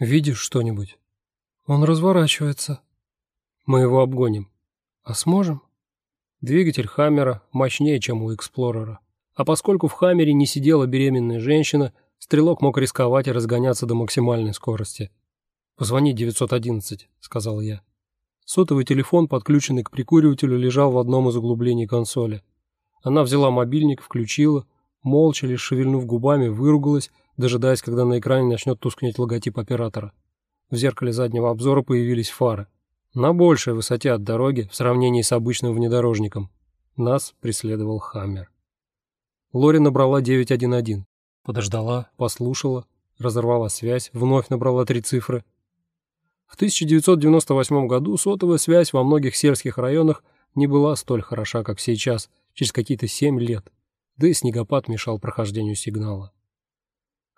Видишь что-нибудь? Он разворачивается. Мы его обгоним. А сможем? Двигатель Хаммера мощнее, чем у Эксплорера. А поскольку в Хаммере не сидела беременная женщина, стрелок мог рисковать и разгоняться до максимальной скорости. «Позвони 911», — сказал я. Сотовый телефон, подключенный к прикуривателю, лежал в одном из углублений консоли. Она взяла мобильник, включила, молча, лишь шевельнув губами, выругалась, дожидаясь, когда на экране начнет тускнеть логотип оператора. В зеркале заднего обзора появились фары. На большей высоте от дороги в сравнении с обычным внедорожником. Нас преследовал Хаммер. Лори набрала 911. Подождала, послушала, разорвала связь, вновь набрала три цифры. В 1998 году сотовая связь во многих сельских районах не была столь хороша, как сейчас, через какие-то семь лет, да и снегопад мешал прохождению сигнала.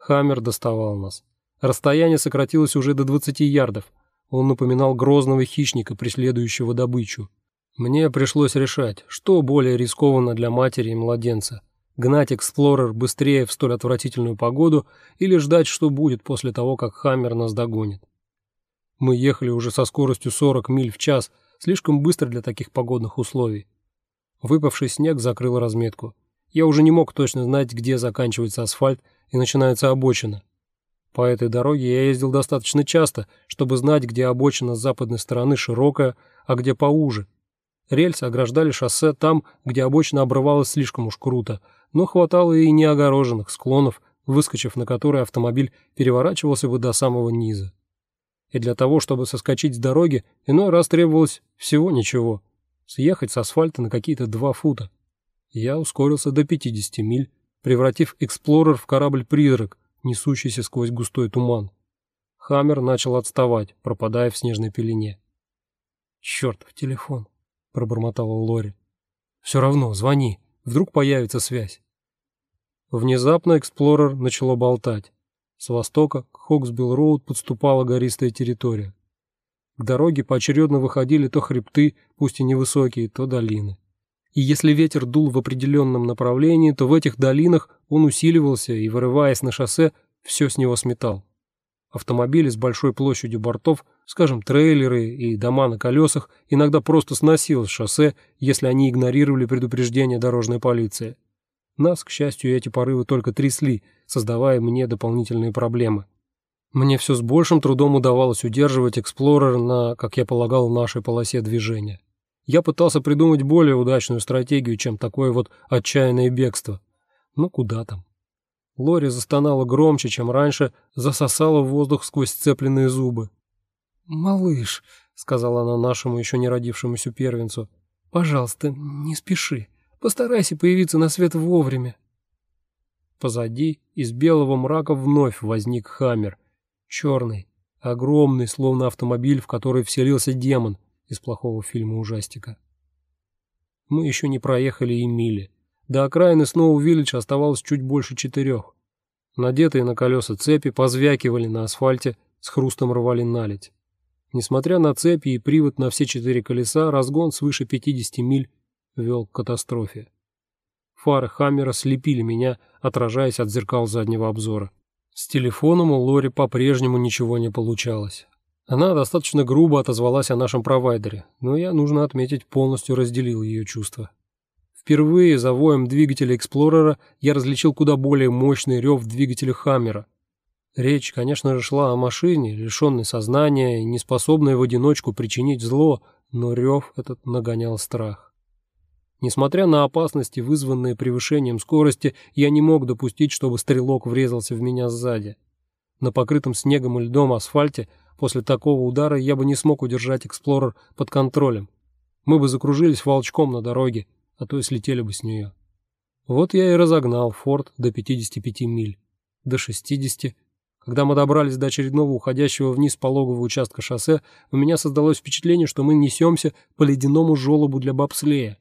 Хаммер доставал нас. Расстояние сократилось уже до 20 ярдов. Он напоминал грозного хищника, преследующего добычу. Мне пришлось решать, что более рискованно для матери и младенца – гнать Эксплорер быстрее в столь отвратительную погоду или ждать, что будет после того, как Хаммер нас догонит. Мы ехали уже со скоростью 40 миль в час, слишком быстро для таких погодных условий. Выпавший снег закрыл разметку. Я уже не мог точно знать, где заканчивается асфальт и начинается обочина. По этой дороге я ездил достаточно часто, чтобы знать, где обочина с западной стороны широкая, а где поуже. Рельсы ограждали шоссе там, где обочина обрывалась слишком уж круто, но хватало и неогороженных склонов, выскочив на которые автомобиль переворачивался бы до самого низа. И для того, чтобы соскочить с дороги, иной раз требовалось всего ничего – съехать с асфальта на какие-то два фута. Я ускорился до 50 миль, превратив «Эксплорер» в корабль-призрак, несущийся сквозь густой туман. Хаммер начал отставать, пропадая в снежной пелене. «Чертов телефон!» – пробормотала Лори. «Все равно, звони, вдруг появится связь». Внезапно Эксплорер начало болтать. С востока к Хоксбилл-Роуд подступала гористая территория. К дороге поочередно выходили то хребты, пусть и невысокие, то долины. И если ветер дул в определенном направлении, то в этих долинах он усиливался и, вырываясь на шоссе, все с него сметал. Автомобили с большой площадью бортов, скажем, трейлеры и дома на колесах, иногда просто сносило с шоссе, если они игнорировали предупреждение дорожной полиции. Нас, к счастью, эти порывы только трясли, создавая мне дополнительные проблемы. Мне все с большим трудом удавалось удерживать Эксплорер на, как я полагал, нашей полосе движения. Я пытался придумать более удачную стратегию, чем такое вот отчаянное бегство. Ну куда там? Лори застонала громче, чем раньше, засосала воздух сквозь сцепленные зубы. «Малыш», — сказала она нашему еще не родившемуся первенцу, — «пожалуйста, не спеши. Постарайся появиться на свет вовремя. Позади из белого мрака вновь возник Хаммер. Черный, огромный, словно автомобиль, в который вселился демон из плохого фильма ужастика. Мы еще не проехали и мили. До окраины Сноу-Виллидж оставалось чуть больше четырех. Надетые на колеса цепи позвякивали на асфальте, с хрустом рвали наледь. Несмотря на цепи и привод на все четыре колеса, разгон свыше 50 миль вел к катастрофе. Фары Хаммера слепили меня, отражаясь от зеркал заднего обзора. С телефоном у Лори по-прежнему ничего не получалось. Она достаточно грубо отозвалась о нашем провайдере, но я, нужно отметить, полностью разделил ее чувства. Впервые за воем двигателя Эксплорера я различил куда более мощный рев двигателя Хаммера. Речь, конечно же, шла о машине, лишенной сознания и неспособной в одиночку причинить зло, но рев этот нагонял страх. Несмотря на опасности, вызванные превышением скорости, я не мог допустить, чтобы стрелок врезался в меня сзади. На покрытом снегом и льдом асфальте после такого удара я бы не смог удержать «Эксплорер» под контролем. Мы бы закружились волчком на дороге, а то и слетели бы с нее. Вот я и разогнал «Форд» до 55 миль. До 60. Когда мы добрались до очередного уходящего вниз пологого участка шоссе, у меня создалось впечатление, что мы несемся по ледяному желобу для бобслея.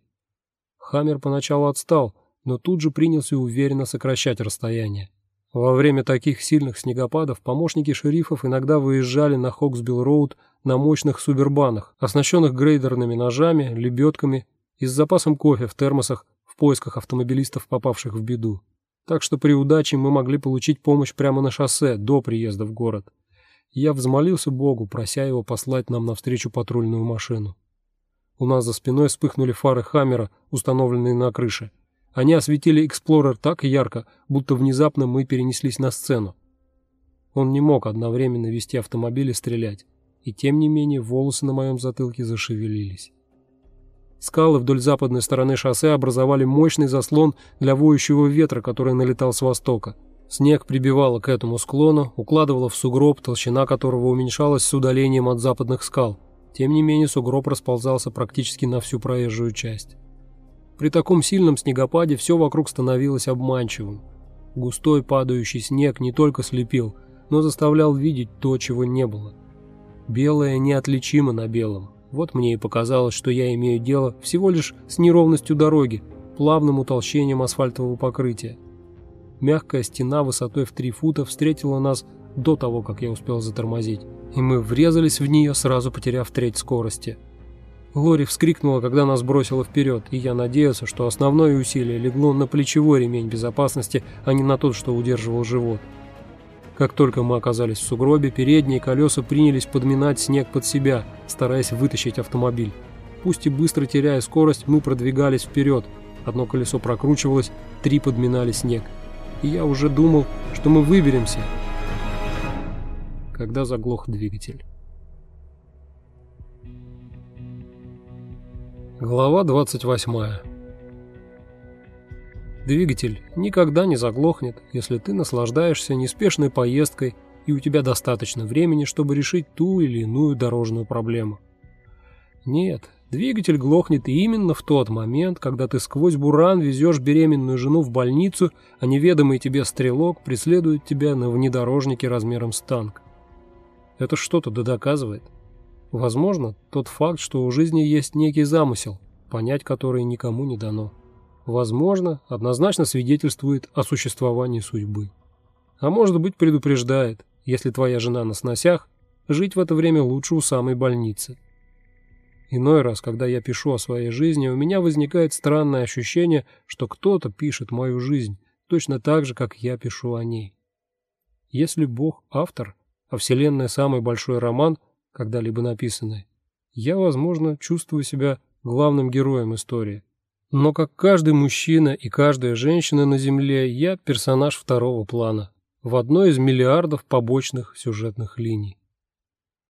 Хаммер поначалу отстал, но тут же принялся уверенно сокращать расстояние. Во время таких сильных снегопадов помощники шерифов иногда выезжали на Хоксбилл-Роуд на мощных субербанах, оснащенных грейдерными ножами, лебедками и с запасом кофе в термосах в поисках автомобилистов, попавших в беду. Так что при удаче мы могли получить помощь прямо на шоссе до приезда в город. Я взмолился Богу, прося его послать нам навстречу патрульную машину. У нас за спиной вспыхнули фары Хаммера, установленные на крыше. Они осветили Эксплорер так ярко, будто внезапно мы перенеслись на сцену. Он не мог одновременно вести автомобиль и стрелять, и тем не менее волосы на моем затылке зашевелились. Скалы вдоль западной стороны шоссе образовали мощный заслон для воющего ветра, который налетал с востока. Снег прибивало к этому склону, укладывало в сугроб, толщина которого уменьшалась с удалением от западных скал. Тем не менее, сугроб расползался практически на всю проезжую часть. При таком сильном снегопаде все вокруг становилось обманчивым. Густой падающий снег не только слепил, но заставлял видеть то, чего не было. Белое неотличимо на белом. Вот мне и показалось, что я имею дело всего лишь с неровностью дороги, плавным утолщением асфальтового покрытия. Мягкая стена высотой в три фута встретила нас до того, как я успел затормозить, и мы врезались в нее, сразу потеряв треть скорости. Лори вскрикнула, когда нас бросило вперед, и я надеялся, что основное усилие легло на плечевой ремень безопасности, а не на тот, что удерживал живот. Как только мы оказались в сугробе, передние колеса принялись подминать снег под себя, стараясь вытащить автомобиль. Пусть и быстро теряя скорость, мы продвигались вперед. Одно колесо прокручивалось, три подминали снег. И я уже думал, что мы выберемся, когда заглох двигатель. Глава 28. Двигатель никогда не заглохнет, если ты наслаждаешься неспешной поездкой и у тебя достаточно времени, чтобы решить ту или иную дорожную проблему. Нет, двигатель глохнет именно в тот момент, когда ты сквозь буран везешь беременную жену в больницу, а неведомый тебе стрелок преследует тебя на внедорожнике размером с танк. Это что-то да доказывает. Возможно, тот факт, что у жизни есть некий замысел, понять который никому не дано. Возможно, однозначно свидетельствует о существовании судьбы. А может быть предупреждает, если твоя жена на сносях, жить в это время лучше у самой больницы. Иной раз, когда я пишу о своей жизни, у меня возникает странное ощущение, что кто-то пишет мою жизнь, точно так же, как я пишу о ней. Если Бог – автор, а Вселенная – самый большой роман – когда-либо написанной, я, возможно, чувствую себя главным героем истории. Но как каждый мужчина и каждая женщина на Земле, я персонаж второго плана в одной из миллиардов побочных сюжетных линий.